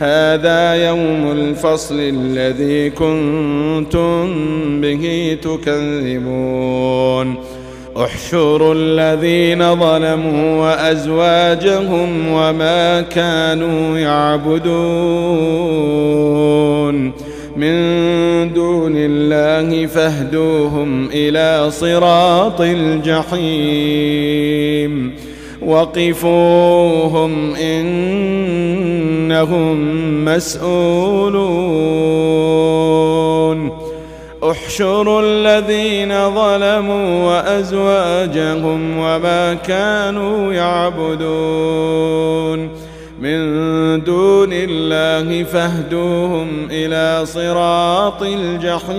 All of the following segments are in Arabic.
هذا يوم الفصل الذي كنتم به تكذبون. احشروا الذين ظلموا وأزواجهم وما كانوا يعبدون. من دون الله فاهدوهم إلى صراط الجحيم. وقفوهم إنهم مسؤولون احشروا الذين ظلموا وأزواجهم وما كانوا يعبدون من دون الله فاهدوهم إلى صراط الجحيم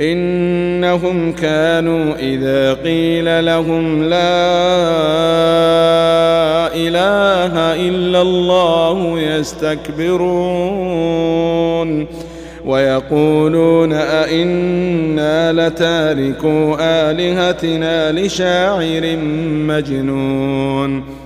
إنهم كانوا إذا قيل لهم لا إله إلا الله يستكبرون ويقولون أئنا لتاركو آلهتنا لشاعر مجنون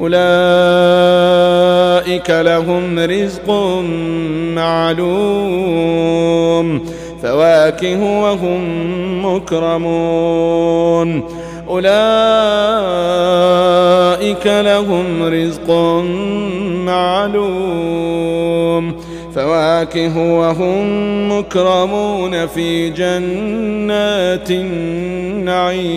أولئك لهم رزق معلوم. فواكه وهم مكرمون. أولئك لهم رزق معلوم. فواكه وهم مكرمون في جنات النعيم.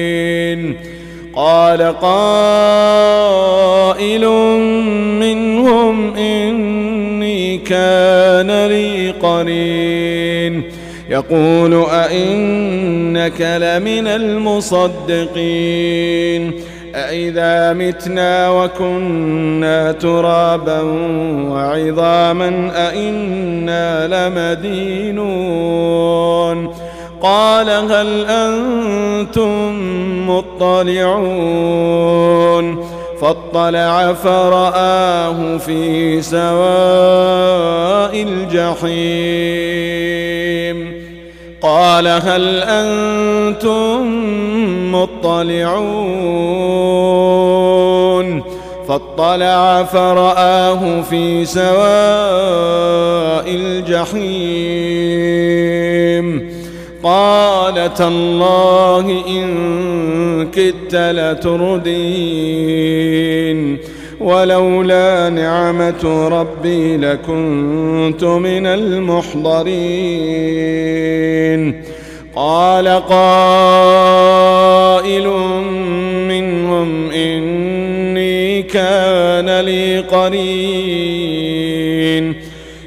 قال قائل منهم إني كان لي قرين. يقول أئنك لمن المصدقين. أئذا متنا وكنا ترابا وعظاما أئنا لمدينون. قال هل أنتم مطلعون فاطلع فرآه في سواء الجحيم قال هل أنتم مطلعون فاطلع فرآه في سواء الجحيم قال تالله إن كدت لتردين ولولا نعمة ربي لكنت من المحضرين قال قائل منهم إني كان لي قريب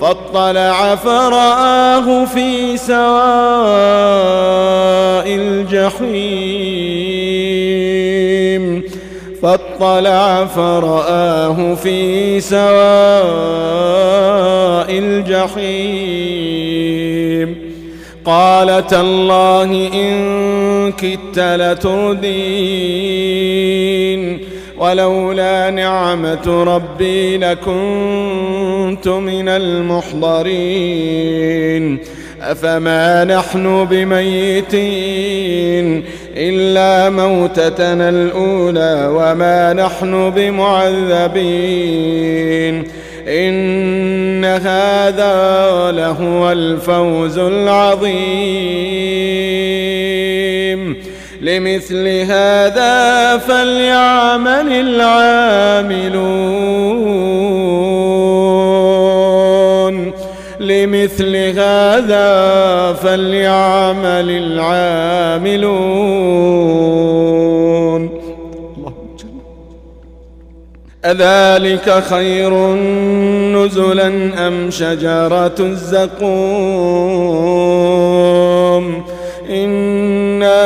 فاطلع فرآه في سواء الجحيم. فاطلع فرآه في سواء الجحيم. قال تالله إن كدت لتردين. ولولا نعمة ربي لكنت من المحضرين. أفما نحن بميتين إلا موتتنا الأولى وما نحن بمعذبين. إن هذا لهو الفوز العظيم. لمثل هذا فليعمل العاملون. لمثل هذا فليعمل العاملون. أذلك خير نزلا أم شجرة الزقوم؟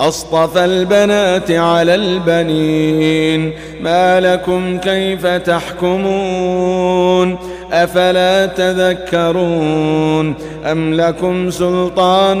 أصطفى البنات على البنين ما لكم كيف تحكمون أفلا تذكرون أم لكم سلطان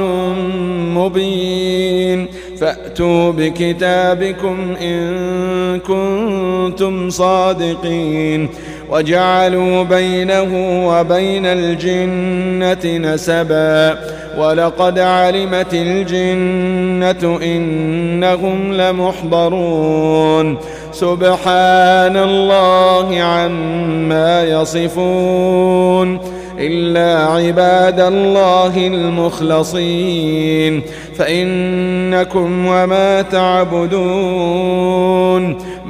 مبين فأتوا بكتابكم إن كنتم صادقين وجعلوا بينه وبين الجنة نسباً وَلَقَدْ عَلِمَتِ الْجِنَّةُ إِنَّهُمْ لَمُحْضَرُونَ سُبْحَانَ اللَّهِ عَمَّا يَصِفُونَ إِلَّا عِبَادَ اللَّهِ الْمُخْلَصِينَ فَإِنَّكُمْ وَمَا تَعْبُدُونَ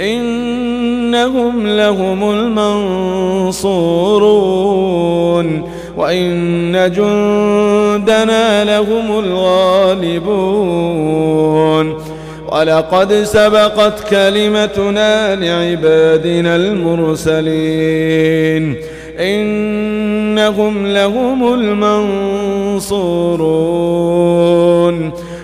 إنهم لهم المنصورون وإن جندنا لهم الغالبون ولقد سبقت كلمتنا لعبادنا المرسلين إنهم لهم المنصورون